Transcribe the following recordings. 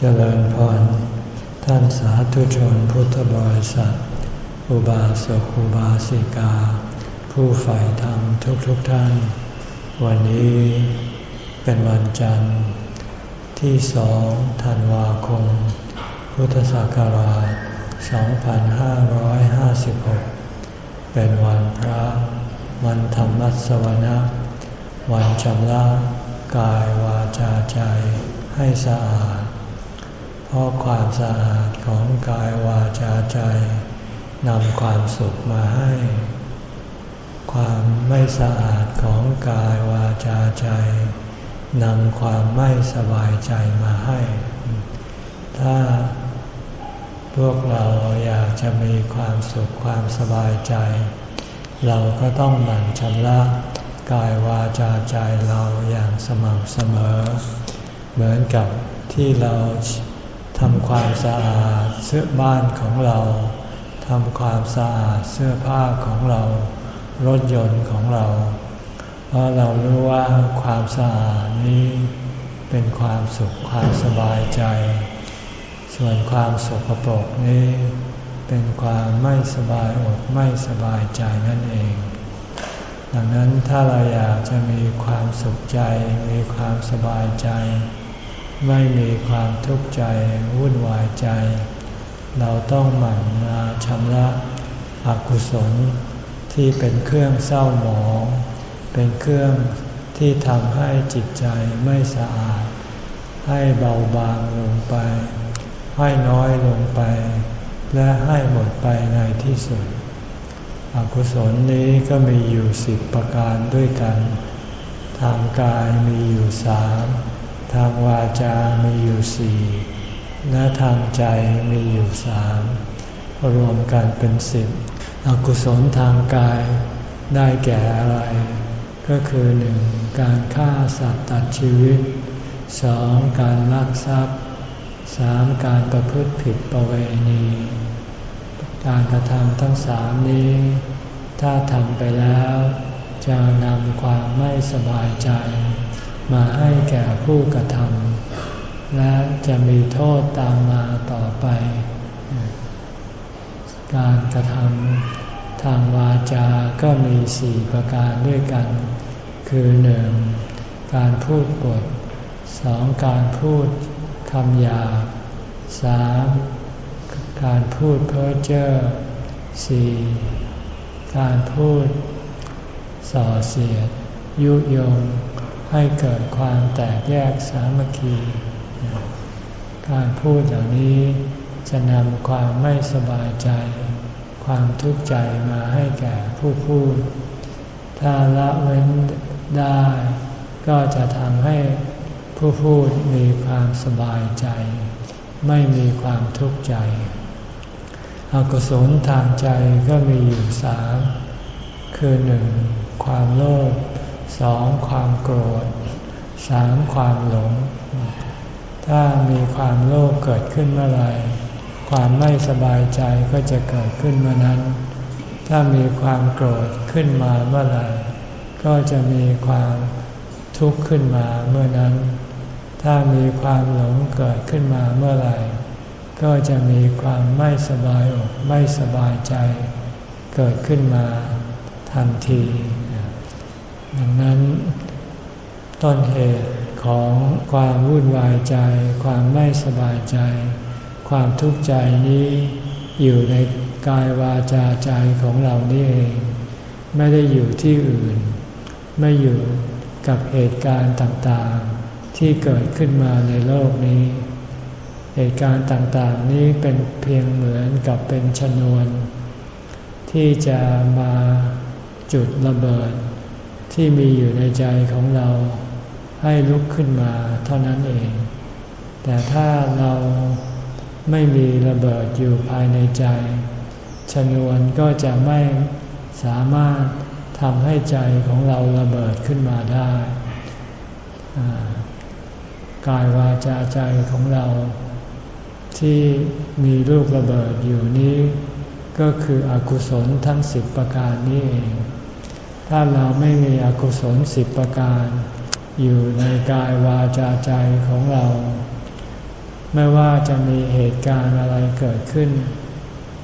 เจริญพร ท่านสาธุชนพุทธบริษัท อุบาสกอุบาสิกา ผู้ใฝ่ธรรมทุกทุกท่าน วันนี้เป็นวันจันทร์ ที่สองธันวาคม พุทธศักราช 2556 เป็นวันพระ วันธรรมสวนะวันชำระกายวาจาใจให้สะอาด เพราะความสะอาดของกายวาจาใจนำความสุขมาให้ ความไม่สะอาดของกายวาจาใจนำความไม่สบายใจมาให้ ถ้าพวกเราอยากจะมีความสุขความสบายใจ เราก็ต้องหมั่นชำระกายวาจาใจเราอย่างสม่ำเสมอ เหมือนกับที่เรา ทำความสะอาดเสื้อบ้านของเราทำความสะอาดเสื้อผ้าของเรา รถยนต์ของเรา เพราะเรารู้ว่าความสะอาดนี้เป็นความสุขความสบายใจ ส่วนความสกปรกนี้ เป็นความไม่สบายอกไม่สบายใจนั่นเอง ดังนั้นถ้าเราอยากจะมีความสุขใจมีความสบายใจ ไม่มีความทุกข์ใจวุ่นวายใจ เราต้องหมั่นมาชำระอกุศลที่เป็นเครื่องเศร้าหมอง เป็นเครื่องที่ทำให้จิตใจไม่สะอาด ให้เบาบางลงไป ให้น้อยลงไป และให้หมดไปในที่สุด อกุศลนี้ก็มีอยู่สิบประการด้วยกัน ทางกายมีอยู่สาม ทางวาจามีอยู่สี่และทางใจมีอยู่สามรวมกันเป็นสิบอกุศลทางกายได้แก่อะไร ก็คือหนึ่งการฆ่าสัตว์ตัดชีวิตสองการลักทรัพย์สามการประพฤติผิดประเวณี การกระทำทั้งสามนี้ ถ้าทำไปแล้ว จะนำความไม่สบายใจ มาให้แก่ผู้กระทำและจะมีโทษตามมาต่อไป การกระทำทางวาจาก็มีสี่ประการด้วยกัน คือหนึ่งการพูดปดสองการพูดคำหยาบสามการพูดเพ้อเจ้อสี่การพูดส่อเสียดยุยง ให้เกิดความแตกแยกสามัคคี การพูดเหล่านี้จะนำความไม่สบายใจ ความทุกข์ใจมาให้แก่ผู้พูด ถ้าละเว้นได้ ก็จะทำให้ผู้พูดมีความสบายใจ ไม่มีความทุกข์ใจ อกุศลทางใจก็มีอยู่สามคือหนึ่งความโลภ สองความโกรธสามความหลง ถ้ามีความโลภเกิดขึ้นเมื่อไรความไม่สบายใจก็จะเกิดขึ้นเมื่อนั้น ถ้ามีความโกรธขึ้นมาเมื่อไรก็จะมีความทุกข์ขึ้นมาเมื่อนั้น ถ้ามีความหลงเกิดขึ้นมาเมื่อไรก็จะมีความไม่สบายอกไม่สบายใจ เกิดขึ้นมาทันที ดังนั้น ต้นเหตุของความวุ่นวายใจ ความไม่สบายใจ ความทุกข์ใจนี้อยู่ในกายวาจาใจของเรานี่เอง ไม่ได้อยู่ที่อื่น ไม่อยู่กับเหตุการณ์ต่างๆ ที่เกิดขึ้นมาในโลกนี้ เหตุการณ์ต่างๆ นี้เป็นเพียงเหมือนกับเป็นชนวน ที่จะมาจุดระเบิด ที่มีอยู่ในใจของเราให้ลุกขึ้นมาเท่านั้นเอง แต่ถ้าเราไม่มีระเบิดอยู่ภายในใจ ชนวนก็จะไม่สามารถทำให้ใจของเราระเบิดขึ้นมาได้กายวาจาใจของเรา ที่มีลูกระเบิดอยู่นี้ ก็คืออกุศลทั้งสิบประการนี้เอง ถ้าเราไม่มีอกุศลสิบประการ อยู่ในกายวาจาใจของเรา ไม่ว่าจะมีเหตุการณ์อะไรเกิดขึ้น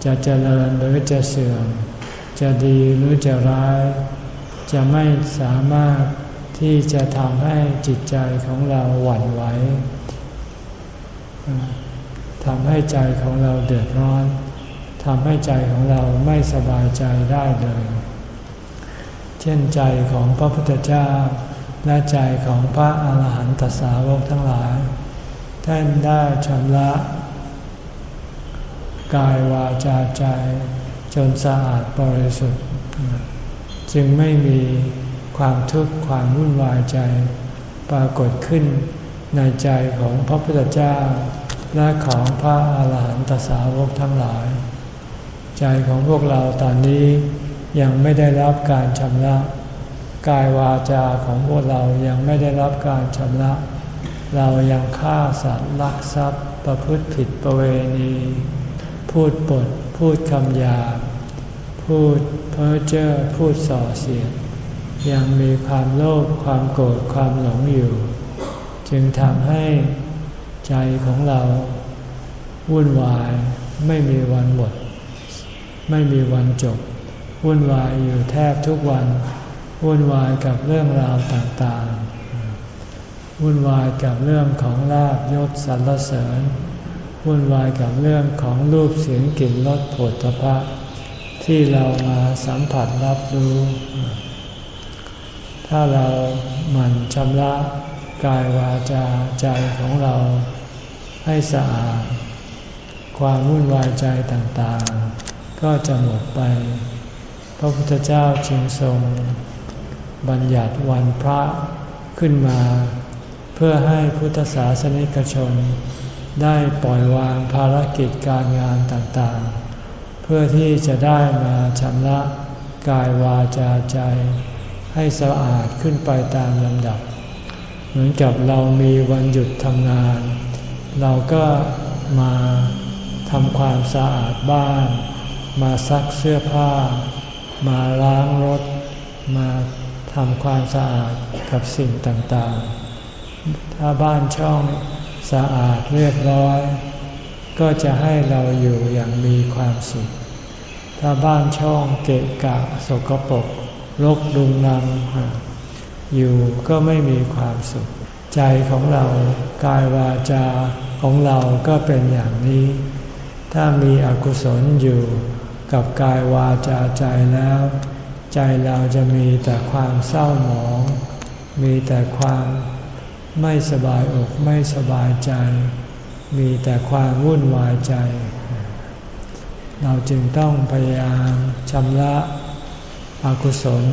จะเจริญหรือจะเสื่อม จะดีหรือจะร้าย จะไม่สามารถที่จะทำให้จิตใจของเราหวั่นไหวทำให้ใจของเราเดือดร้อนทำให้ใจของเราไม่สบายใจได้เลย เช่นใจของพระพุทธเจ้า และใจของพระอาหารหันตสาวกทั้งหลาย ท่านได้ชำระ กายวาจาใจจนสะอาดบริสุทธิ์ จึงไม่มีความทุกข์ความวุ่นวายใจ ปรากฏขึ้นในใจของพระพุทธเจ้า และของพระอาหารหันตสาวกทั้งหลาย ใจของพวกเราตอนนี้ ยังไม่ได้รับการชำระ กายวาจาของพวกเรายังไม่ได้รับการชำระ เรายังฆ่าสัตว์ลักทรัพย์ ประพฤติผิดประเวณี พูดปด พูดคำหยาบพูดเพ้อเจ้อพูดส่อเสียดยังมีความโลภความโกรธความหลงอยู่ จึงทำให้ใจของเรา วุ่นวายไม่มีวันหมด ไม่มีวันจบ วุ่นวายอยู่แทบทุกวัน วุ่นวายกับเรื่องราวต่างๆ วุ่นวายกับเรื่องของลาบยศสรรเสริญ วุ่นวายกับเรื่องของรูปเสียงกลิ่นรสผลตภะที่เรามาสัมผัสรับรู้ ถ้าเราหมั่นชำระกายวาจาใจของเราให้สะอาด ความวุ่นวายใจต่างๆ ก็จะหมดไป พระพุทธเจ้าจึงทรง บัญญัติวันพระขึ้นมา เพื่อให้พุทธศาสนิกชน ได้ปล่อยวางภารกิจการงานต่างๆ เพื่อที่จะได้มาชำระกายวาจาใจ ให้สะอาดขึ้นไปตามลำดับ เหมือนกับเรามีวันหยุดทำงาน เราก็มาทำความสะอาดบ้าน มาซักเสื้อผ้า มาล้างรถ มาทำความสะอาดกับสิ่งต่างๆ ถ้าบ้านช่องสะอาดเรียบร้อย ก็จะให้เราอยู่อย่างมีความสุข ถ้าบ้านช่องเกะกะสกปรกรกดุงนัง อยู่ก็ไม่มีความสุข ใจของเรากายวาจาของเราก็เป็นอย่างนี้ ถ้ามีอกุศลอยู่ กับกายวาจาใจแล้ว ใจเราจะมีแต่ความเศร้าหมอง มีแต่ความไม่สบายอกไม่สบายใจ มีแต่ความวุ่นวายใจ เราจึงต้องพยายามชำระอกุศล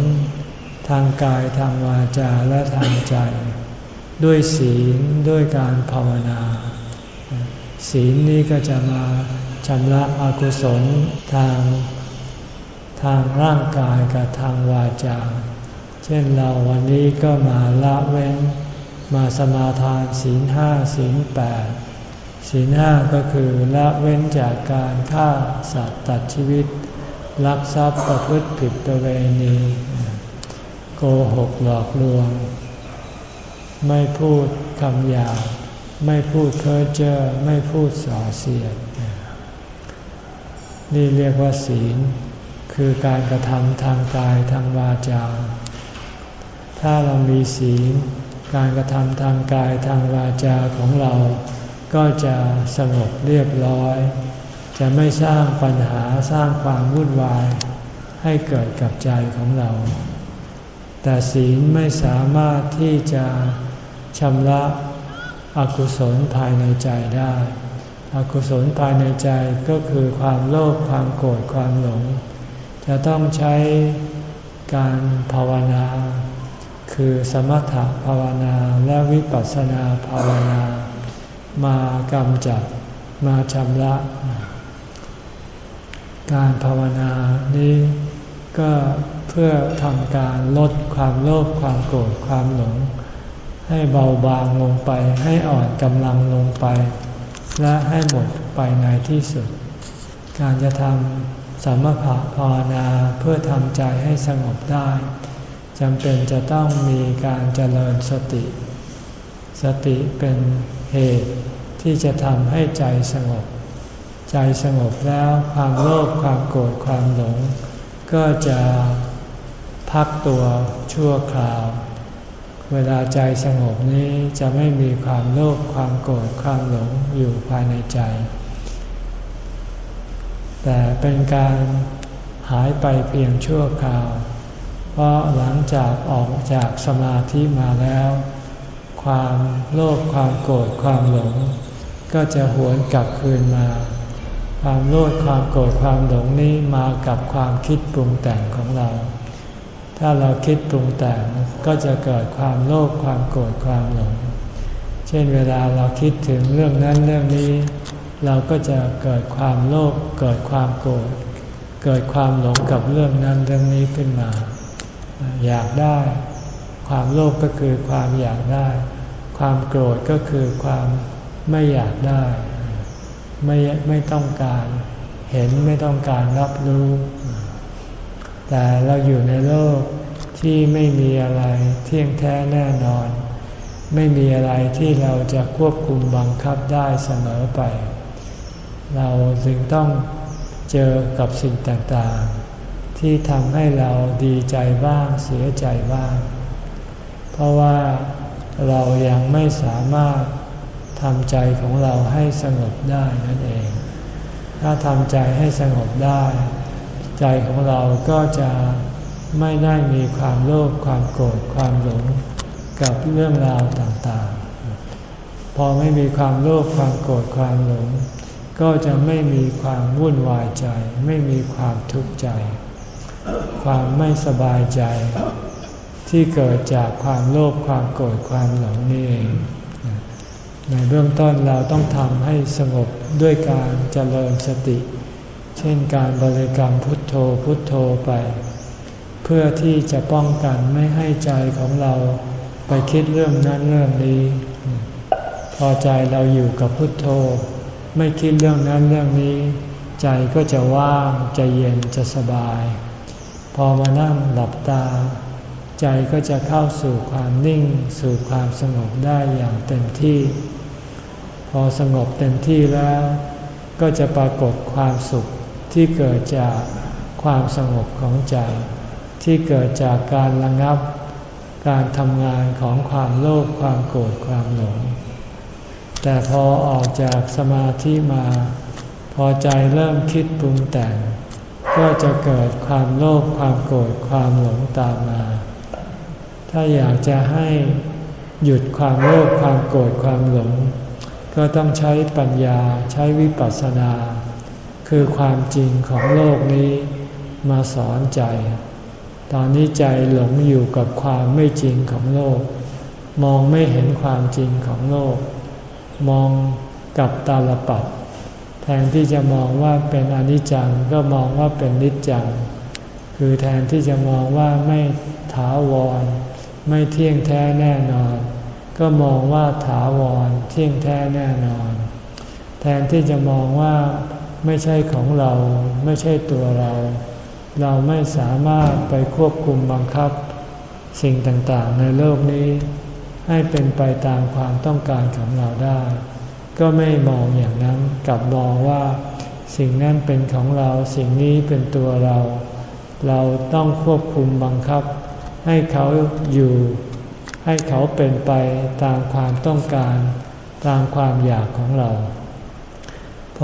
ทางกายทางวาจาและทางใจ ด้วยศีลด้วยการภาวนา ศีลนี้ก็จะมา ชำระอกุศลทาง ทางร่างกายกับทางวาจา เช่นเราวันนี้ก็มาละเว้น มาสมาทานศีลห้าศีลแปดศีลห้าก็คือละเว้นจากการฆ่าสัตว์ตัดชีวิต ลักทรัพย์ประพฤติผิดประเวณี โกหกหลอกลวง ไม่พูดคำหยาบไม่พูดเพ้อเจ้อไม่พูดส่อเสียด นี่เรียกว่าศีล คือการกระทำทางกายทางวาจา ถ้าเรามีศีล การกระทำทางกายทางวาจาของเรา ก็จะสงบเรียบร้อย จะไม่สร้างปัญหาสร้างความวุ่นวาย ให้เกิดกับใจของเรา แต่ศีลไม่สามารถที่จะชำระอกุศลภายในใจได้ อกุศลภายในใจก็คือความโลภความโกรธความหลง จะต้องใช้การภาวนา คือสมถภาวนาและวิปัสสนาภาวนา มากำจัดมาชำระ การภาวนานี้ก็เพื่อทำการลดความโลภความโกรธความหลง ให้เบาบางลงไปให้อ่อนกำลังลงไป และให้หมดไปในที่สุด การจะทำสมถะภาวนาเพื่อทำใจให้สงบได้จำเป็นจะต้องมีการเจริญสติ สติเป็นเหตุที่จะทำให้ใจสงบ ใจสงบแล้วความโลภความโกรธความหลง ก็จะพักตัวชั่วคราว เวลาใจสงบนี้จะไม่มีความโลภความโกรธความหลงอยู่ภายในใจ แต่เป็นการหายไปเพียงชั่วคราว เพราะหลังจากออกจากสมาธิมาแล้ว ความโลภความโกรธความหลง ก็จะหวนกลับคืนมา ความโลภความโกรธความหลงนี้มากับความคิดปรุงแต่งของเรา ถ้าเราคิดปรุงแต่งก็จะเกิดความโลภความโกรธความหลง เช่นเวลาเราคิดถึงเรื่องนั้นเรื่องนี้ เราก็จะเกิดความโลภเกิดความโกรธเกิดความหลงกับเรื่องนั้นเรื่องนี้ขึ้นมา อยากได้ ความโลภก็คือความอยากได้ ความโกรธก็คือความไม่อยากได้ ไม่ไม่ต้องการ เห็นไม่ต้องการรับรู้ แต่เราอยู่ในโลกที่ไม่มีอะไรเที่ยงแท้แน่นอน ไม่มีอะไรที่เราจะควบคุมบังคับได้เสมอไป เราจึงต้องเจอกับสิ่งต่างๆ ที่ทำให้เราดีใจบ้างเสียใจบ้าง เพราะว่าเรายังไม่สามารถทำใจของเราให้สงบได้นั่นเอง ถ้าทำใจให้สงบได้ ใจของเราก็จะไม่ได้มีความโลภความโกรธความหลงกับเรื่องราวต่างๆ พอไม่มีความโลภความโกรธความหลง ก็จะไม่มีความวุ่นวายใจ ไม่มีความทุกข์ใจ ความไม่สบายใจ ที่เกิดจากความโลภความโกรธความหลงนี่เองในเบื้องต้นเราต้องทำให้สงบด้วยการเจริญสติ เช่นการบริกรรมพุทโธพุทโธไป เพื่อที่จะป้องกันไม่ให้ใจของเราไปคิดเรื่องนั้นเรื่องนี้ พอใจเราอยู่กับพุทโธ ไม่คิดเรื่องนั้นเรื่องนี้ ใจก็จะว่างจะเย็นจะสบาย พอมานั่งหลับตา ใจก็จะเข้าสู่ความนิ่งสู่ความสงบได้อย่างเต็มที่ พอสงบเต็มที่แล้ว ก็จะปรากฏความสุข ที่เกิดจากความสงบของใจ ที่เกิดจากการระงับ การทำงานของความโลภความโกรธความหลง แต่พอออกจากสมาธิมา พอใจเริ่มคิดปรุงแต่ง ก็จะเกิดความโลภความโกรธความหลงตามมา ถ้าอยากจะให้หยุดความโลภความโกรธความหลง ก็ต้องใช้ปัญญาใช้วิปัสสนา คือความจริงของโลกนี้มาสอนใจ ตอนนี้ใจหลงอยู่กับความไม่จริงของโลก มองไม่เห็นความจริงของโลก มองกับตาลปัดแทนที่จะมองว่าเป็นอนิจจังก็มองว่าเป็นนิจจัง คือแทนที่จะมองว่าไม่ถาวร ไม่เที่ยงแท้แน่นอน ก็มองว่าถาวรเที่ยงแท้แน่นอน แทนที่จะมองว่า ไม่ใช่ของเราไม่ใช่ตัวเรา เราไม่สามารถไปควบคุมบังคับ สิ่งต่างๆ ในโลกนี้ ให้เป็นไปตามความต้องการของเราได้ ก็ไม่มองอย่างนั้นกลับมองว่า สิ่งนั้นเป็นของเราสิ่งนี้เป็นตัวเรา เราต้องควบคุมบังคับ ให้เขาอยู่ ให้เขาเป็นไปตามความต้องการ ตามความอยากของเรา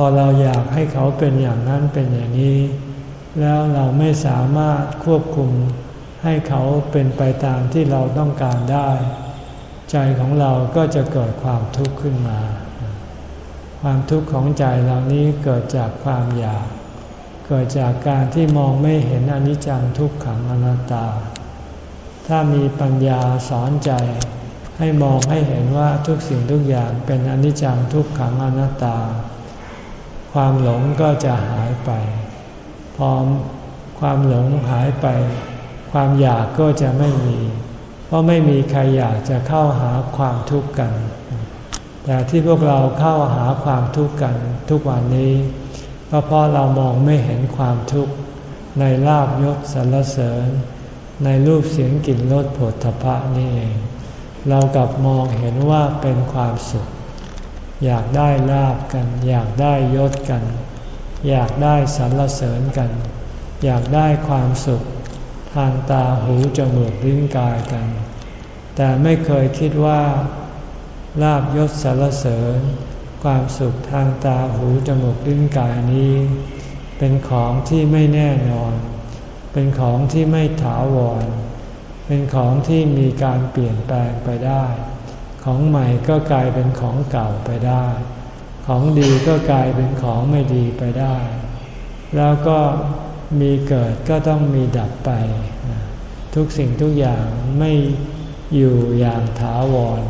อเราอยากให้เขาเป็นอย่างนั้นเป็นอย่างนี้ แล้วเราไม่สามารถควบคุมให้เขาเป็นไปตามที่เราต้องการได้ ใจของเราก็จะเกิดความทุกข์ขึ้นมา ความทุกข์ของใจเหล่านี้เกิดจากความอยาก เกิดจากการที่มองไม่เห็นอนิจจังทุกขังอนัตตา ถ้ามีปัญญาสอนใจ ให้มองให้เห็นว่าทุกสิ่งทุกอย่างเป็นอนิจจังทุกขังอนัตตา ความหลงก็จะหายไป พอความหลงหายไป ความอยากก็จะไม่มี เพราะไม่มีใครอยากจะเข้าหาความทุกข์กัน แต่ที่พวกเราเข้าหาความทุกข์กันทุกวันนี้ก็เพราะเรามองไม่เห็นความทุกข์ในลาบยศสรรเสริญ ในรูปเสียงกลิ่นรสผลทพะนี่เอง เรากลับมองเห็นว่าเป็นความสุข อยากได้ลาบกัน อยากได้ยศกัน อยากได้สรรเสริญกัน อยากได้ความสุข ทางตาหูจมูกลิ้นกายกัน แต่ไม่เคยคิดว่า ลาบยศสรรเสริญ ความสุขทางตาหูจมูกลิ้นกายนี้ เป็นของที่ไม่แน่นอน เป็นของที่ไม่ถาวร เป็นของที่มีการเปลี่ยนแปลงไปได้ ของใหม่ก็กลายเป็นของเก่าไปได้ ของดีก็กลายเป็นของไม่ดีไปได้ แล้วก็มีเกิดก็ต้องมีดับไป ทุกสิ่งทุกอย่างไม่อยู่อย่างถาวร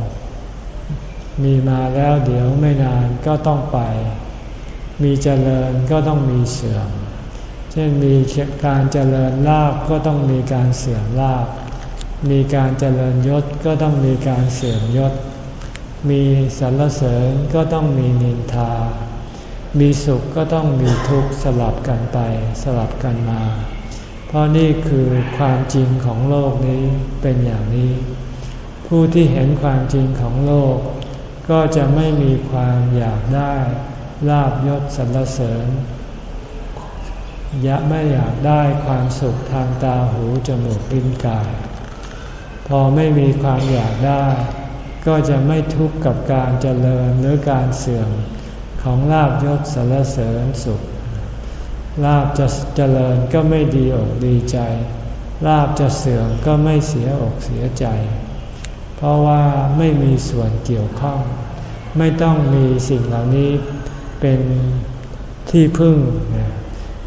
มีมาแล้วเดี๋ยวไม่นานก็ต้องไป มีเจริญก็ต้องมีเสื่อม เช่นมีการเจริญลาบก็ต้องมีการเสื่อมลาบ มีการเจริญยศก็ต้องมีการเสื่อมยศ มีสรรเสริญก็ต้องมีนินทา มีสุขก็ต้องมีทุกข์สลับกันไปสลับกันมา เพราะนี่คือความจริงของโลกนี้เป็นอย่างนี้ ผู้ที่เห็นความจริงของโลก ก็จะไม่มีความอยากได้ลาบยศสรรเสริญยะไม่อยากได้ความสุขทางตาหูจมูกลิ้นกาย พอไม่มีความอยากได้ ก็จะไม่ทุกข์กับการเจริญหรือการเสื่อมของลาบยศสรรเสริญสุข ลาบจะเจริญก็ไม่ดีอกดีใจ ลาบจะเสื่อมก็ไม่เสียอกเสียใจ เพราะว่าไม่มีส่วนเกี่ยวข้อง ไม่ต้องมีสิ่งเหล่านี้เป็นที่พึ่ง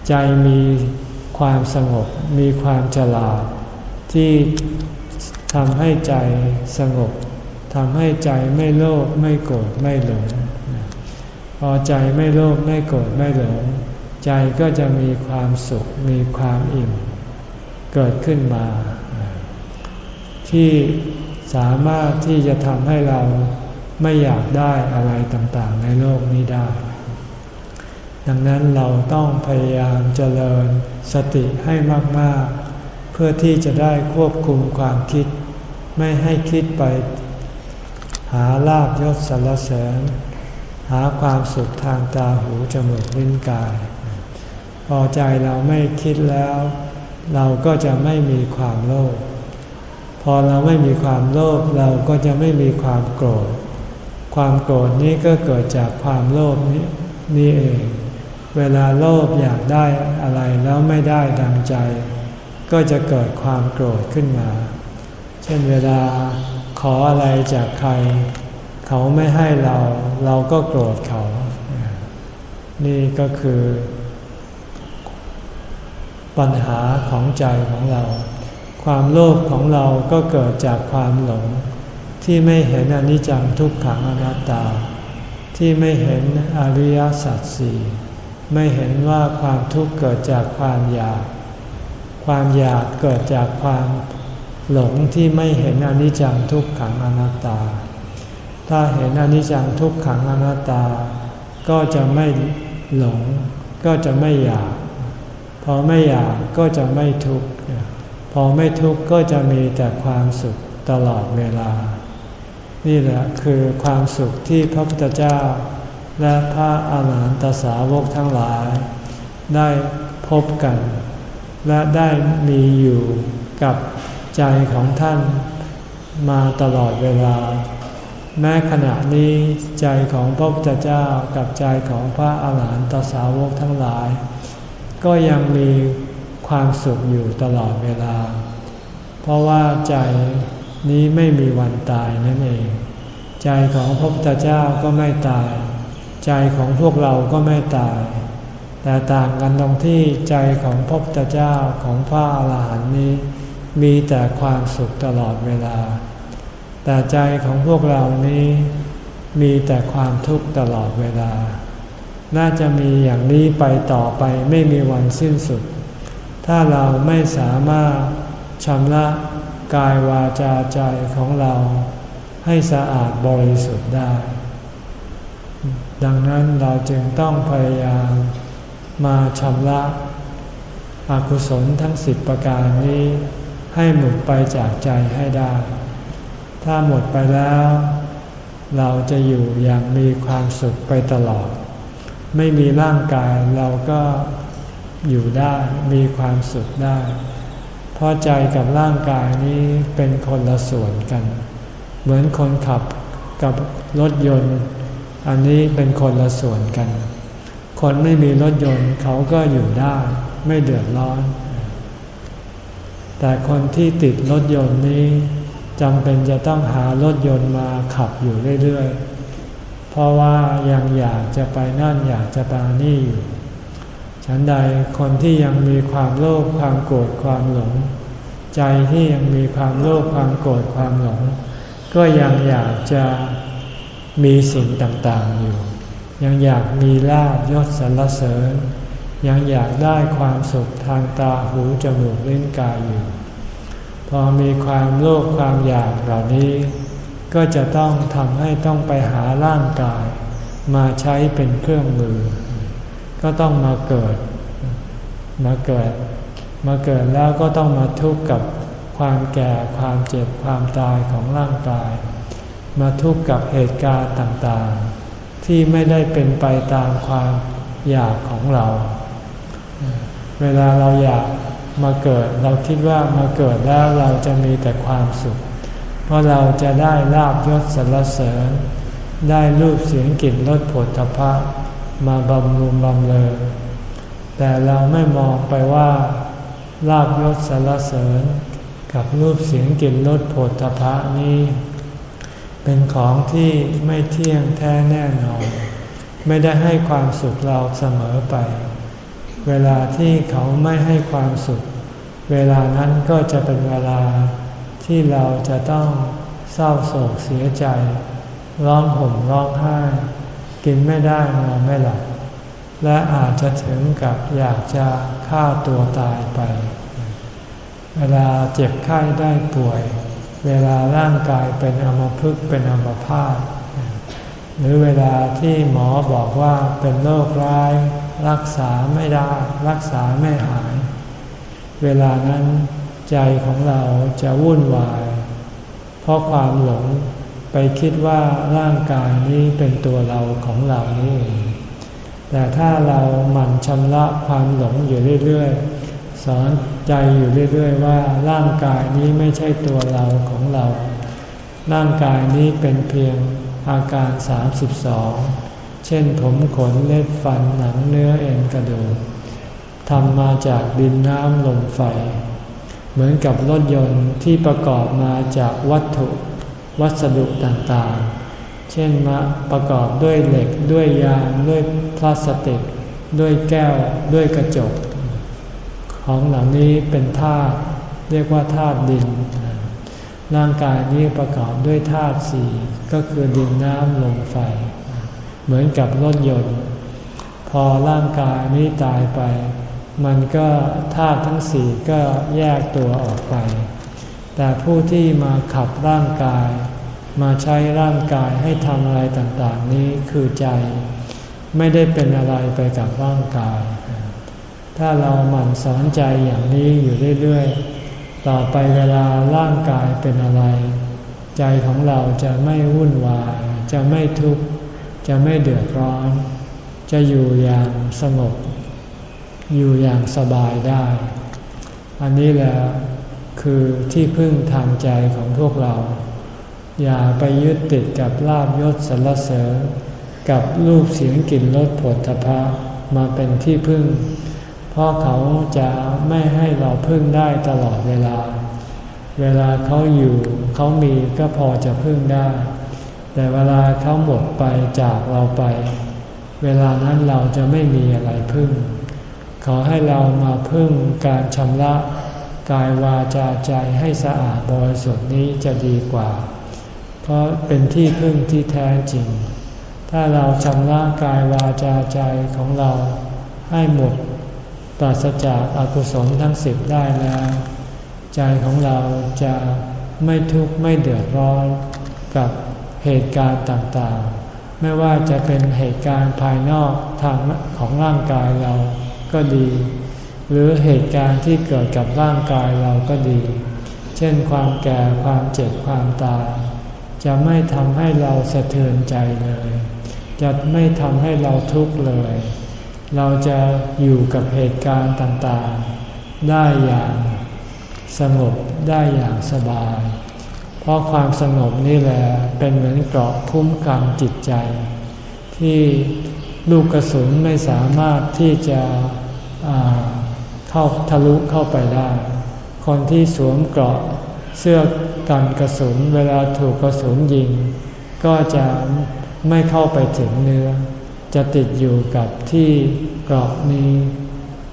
ใจมีความสงบมีความฉลาดที่ ทำให้ใจสงบทำให้ใจไม่โลภไม่โกรธไม่หลง พอใจไม่โลภไม่โกรธไม่หลง ใจก็จะมีความสุขมีความอิ่ม เกิดขึ้นมา ที่สามารถที่จะทำให้เราไม่อยากได้อะไรต่างๆ ในโลกนี้ได้ ดังนั้นเราต้องพยายามเจริญสติให้มากๆ เพื่อที่จะได้ควบคุมความคิด ไม่ให้คิดไป หาลาบยศสรรเสริญ หาความสุขทางตาหูจมูกลิ้นกาย พอใจเราไม่คิดแล้ว เราก็จะไม่มีความโลภพอเราไม่มีความโลภเราก็จะไม่มีความโกรธ ความโกรธนี้ก็เกิดจากความโลภนี้นี่เอง เวลาโลภอยากได้อะไรแล้วไม่ได้ดังใจ ก็จะเกิดความโกรธขึ้นมา เช่นเวลาขออะไรจากใคร เขาไม่ให้เราเราก็โกรธเขา นี่ก็คือ ปัญหาของใจของเรา ความโลภของเราก็เกิดจากความหลง ที่ไม่เห็นอนิจจังทุกขังอนัตตา ที่ไม่เห็นอริยสัจสี่ไม่เห็นว่าความทุกข์เกิดจากความอยาก ความอยากเกิดจากความ หลงที่ไม่เห็นอนิจจังทุกขังอนัตตา ถ้าเห็นอนิจจังทุกขังอนัตตา ก็จะไม่หลง ก็จะไม่อยาก พอไม่อยากก็จะไม่ทุกข์ พอไม่ทุกข์ก็จะมีแต่ความสุขตลอดเวลา นี่แหละคือความสุขที่พระพุทธเจ้า และพระอาหารหันตสาวกทั้งหลาย ได้พบกัน และได้มีอยู่กับ ใจของท่านมาตลอดเวลา แม้ขณะนี้ใจของพระพุทธเจ้ากับใจของพระอาหารหันตสาวกทั้งหลาย ก็ยังมีความสุขอยู่ตลอดเวลา เพราะว่าใจนี้ไม่มีวันตายนั่นเอง ใจของพระพุทธเจ้าก็ไม่ตาย ใจของพวกเราก็ไม่ตาย แต่ต่างกันตรงที่ใจของพระพุทธเจ้าของพระอาหารหันต์นี้ มีแต่ความสุขตลอดเวลา แต่ใจของพวกเรานี้มีแต่ความทุกข์ตลอดเวลา น่าจะมีอย่างนี้ไปต่อไปไม่มีวันสิ้นสุด ถ้าเราไม่สามารถชำระกายวาจาใจของเราให้สะอาดบริสุทธิ์ได้ ดังนั้นเราจึงต้องพยายามมาชำระอกุศลทั้งสิบประการนี้ ให้หมดไปจากใจให้ได้ ถ้าหมดไปแล้ว เราจะอยู่อย่างมีความสุขไปตลอด ไม่มีร่างกายเราก็อยู่ได้มีความสุขได้ เพราะใจกับร่างกายนี้เป็นคนละส่วนกัน เหมือนคนขับกับรถยนต์ อันนี้เป็นคนละส่วนกัน คนไม่มีรถยนต์เขาก็อยู่ได้ ไม่เดือดร้อน แต่คนที่ติดรถยนต์นี้จำเป็นจะต้องหารถยนต์มาขับอยู่เรื่อยๆ เพราะว่ายังอยากจะไปนั่นอยากจะไปนี่อยู่ฉันใดคนที่ยังมีความโลภความโกรธความหลง ใจที่ยังมีความโลภความโกรธความหลง ก็ยังอยากจะมีสิ่งต่างๆอยู่ ยังอยากมีลาบยศสรรเสริญ ยังอยากได้ความสุขทางตาหูจมูกลิ้นกายอยู่ พอมีความโลภความอยากเหล่านี้ ก็จะต้องทำให้ต้องไปหาร่างกาย มาใช้เป็นเครื่องมือ ก็ต้องมาเกิด มาเกิด มาเกิดแล้วก็ต้องมาทุกข์กับความแก่ความเจ็บความตายของร่างกาย มาทุกข์กับเหตุการณ์ต่างๆ ที่ไม่ได้เป็นไปตามความอยากของเรา เวลาเราอยากมาเกิด เราคิดว่ามาเกิดแล้วเราจะมีแต่ความสุข เพราะเราจะได้ลาบยศสรรเสริญ ได้รูปเสียงกลิ่นรสผลทพะมาบำรุงบำเรอแต่เราไม่มองไปว่าลาบยศสรรเสริญ กับรูปเสียงกลิ่นรสผลทพะนี้ เป็นของที่ไม่เที่ยงแท้แน่นอน ไม่ได้ให้ความสุขเราเสมอไป เวลาที่เขาไม่ให้ความสุข เวลานั้นก็จะเป็นเวลาที่เราจะต้องเศร้าโศกเสียใจ ร้องห่มร้องไห้ กินไม่ได้นอนไม่หลับ และอาจจะถึงกับอยากจะฆ่าตัวตายไป เวลาเจ็บไข้ได้ป่วย เวลาร่างกายเป็นอมพึกเป็นอมพาตหรือเวลาที่หมอบอกว่าเป็นโรคร้าย รักษาไม่ได้ รักษาไม่หาย เวลานั้นใจของเราจะวุ่นวาย เพราะความหลงไปคิดว่าร่างกายนี้เป็นตัวเราของเรานี่แต่ถ้าเราหมั่นชำระความหลงอยู่เรื่อยๆ สอนใจอยู่เรื่อยๆ ว่าร่างกายนี้ไม่ใช่ตัวเราของเรา ร่างกายนี้เป็นเพียงอาการ 32 ช่นผมขนเล็บฟันหนังเนื้อเอ็นกระดูกทำมาจากดินน้ำลมไฟ เหมือนกับรถยนต์ที่ประกอบมาจากวัตถุวัสดุต่างๆ เช่นมาประกอบด้วยเหล็กด้วยยางด้วยพลาสติก ด้วยแก้วด้วยกระจก ของเหล่านี้เป็นธาตุเรียกว่าธาตุดิน ร่างกายนี้ประกอบด้วยธาตุสี่ก็คือดินน้ำลมไฟ เหมือนกับรถยนต์ พอร่างกายนี้ตายไป มันก็ธาตุทั้งสี่ก็แยกตัวออกไป แต่ผู้ที่มาขับร่างกาย มาใช้ร่างกายให้ทำอะไรต่างๆ นี้คือใจ ไม่ได้เป็นอะไรไปกับร่างกาย ถ้าเราหมั่นสอนใจอย่างนี้อยู่เรื่อยๆ ต่อไปเวลาร่างกายเป็นอะไร ใจของเราจะไม่วุ่นวายจะไม่ทุกข์ จะไม่เดือดร้อน จะอยู่อย่างสงบ อยู่อย่างสบายได้ อันนี้แหละคือที่พึ่งทางใจของพวกเรา อย่าไปยึดติดกับลาบยศสรรเสริญ กับรูปเสียงกลิ่นรสผลทพะมาเป็นที่พึ่ง เพราะเขาจะไม่ให้เราพึ่งได้ตลอดเวลา เวลาเขาอยู่เขามีก็พอจะพึ่งได้ แต่เวลาเขาหมดไปจากเราไป เวลานั้นเราจะไม่มีอะไรพึ่ง ขอให้เรามาพึ่งการชำระกายวาจาใจให้สะอาดบริสุทธิ์นี้จะดีกว่า เพราะเป็นที่พึ่งที่แท้จริง ถ้าเราชำระกายวาจาใจของเราให้หมดปราศจากอากุศลทั้งสิบได้แล้ว ใจของเราจะไม่ทุกข์ไม่เดือดร้อนกับ เหตุการณ์ต่างๆ ไม่ว่าจะเป็นเหตุการณ์ภายนอกทางของร่างกายเราก็ดี หรือเหตุการณ์ที่เกิดกับร่างกายเราก็ดี เช่นความแก่ความเจ็บความตาย จะไม่ทำให้เราสะเทือนใจเลย จะไม่ทำให้เราทุกข์เลย เราจะอยู่กับเหตุการณ์ต่างๆ ได้อย่างสงบได้อย่างสบาย เพราะความสงบนี่แหละเป็นเหมือนเกราะคุ้มกันจิตใจ ที่ลูกกระสุนไม่สามารถที่จะเข้าทะลุเข้าไปได้ คนที่สวมเกราะเสื้อกันกระสุนเวลาถูกกระสุนยิง ก็จะไม่เข้าไปถึงเนื้อ จะติดอยู่กับที่เกราะนี้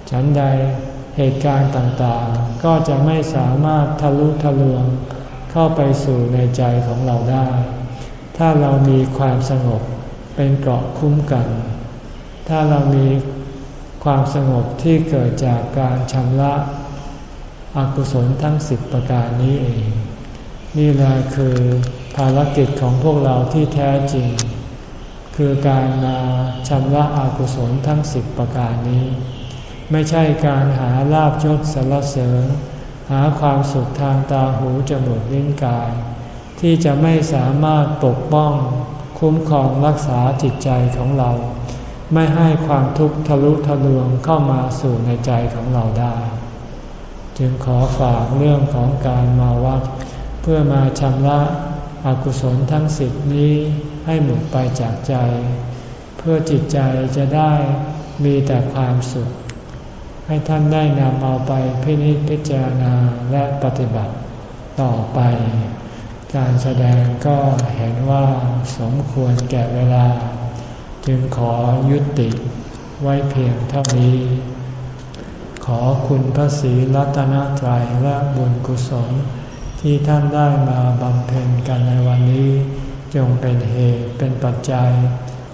ฉันใดเหตุการณ์ต่างๆ ก็จะไม่สามารถทะลุทะลวง เข้าไปสู่ในใจของเราได้ ถ้าเรามีความสงบเป็นเกราะคุ้มกัน ถ้าเรามีความสงบที่เกิดจากการชำระอกุศลทั้งสิบประการนี้เอง นี่แหละคือภารกิจของพวกเราที่แท้จริง คือการมาชำระอกุศลทั้งสิบประการนี้ ไม่ใช่การหาลาบยศสรรเสริญ หาความสุขทางตาหูจมูกลิ้นกาย ที่จะไม่สามารถปกป้องคุ้มครองรักษาจิตใจของเรา ไม่ให้ความทุกข์ทะลุทะลวงเข้ามาสู่ในใจของเราได้ จึงขอฝากเรื่องของการมาวัด เพื่อมาชำระอกุศลทั้งสิบนี้ให้หมดไปจากใจ เพื่อจิตใจจะได้มีแต่ความสุข ให้ท่านได้นำเอาไปพินิจพิจารณาและปฏิบัติต่อไป การแสดงก็เห็นว่าสมควรแก่เวลา จึงขอยุติไว้เพียงเท่านี้ ขอคุณพระศรีรัตนตรัยและบุญกุศล ที่ท่านได้มาบำเพ็ญกันในวันนี้ จงเป็นเหตุเป็นปัจจัย